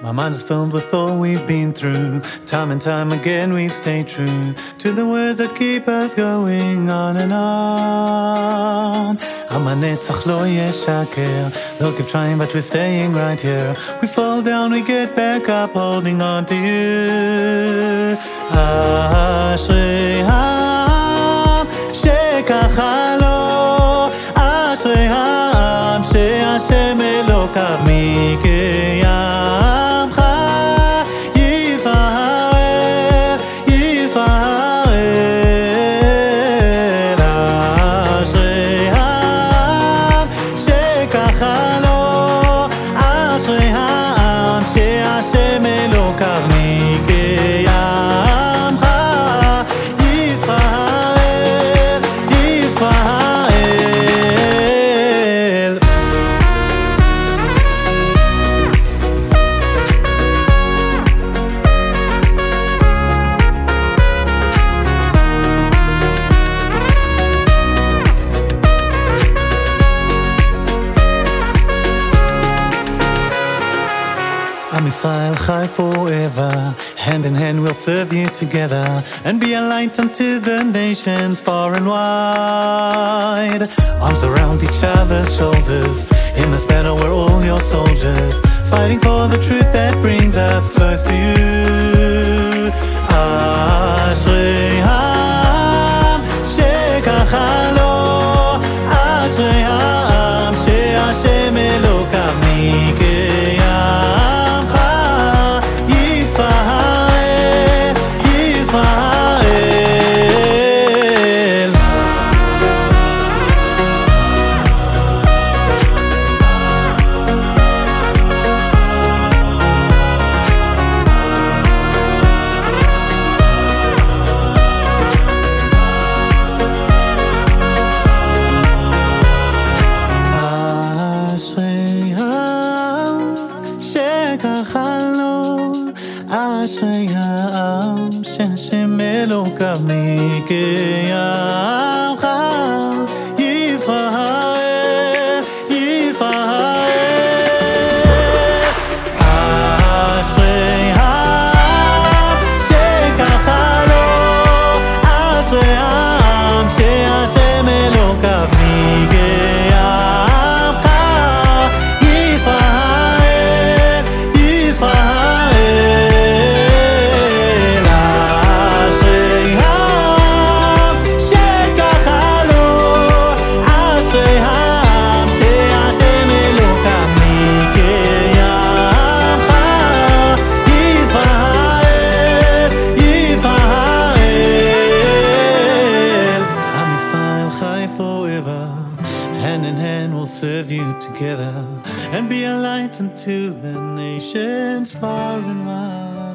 My mind is filled with all we've been through. Time and time again, we've stayed true to the words that keep us going on and on. Amanetzach lo yeshaker. They'll keep trying, but we're staying right here. We fall down, we get back up, holding on to you. Ha'am shekach lo. Ashrei ha'am Am Yisrael Chai forever. Hand in hand we'll serve you together and be a light unto the nations far and wide. Arms around each other's shoulders. In this battle we're all your soldiers, fighting for the truth that brings us close to you. Ashrei ham shen shen melo ka me ke ya serve you together and be a light unto the nations far and wide.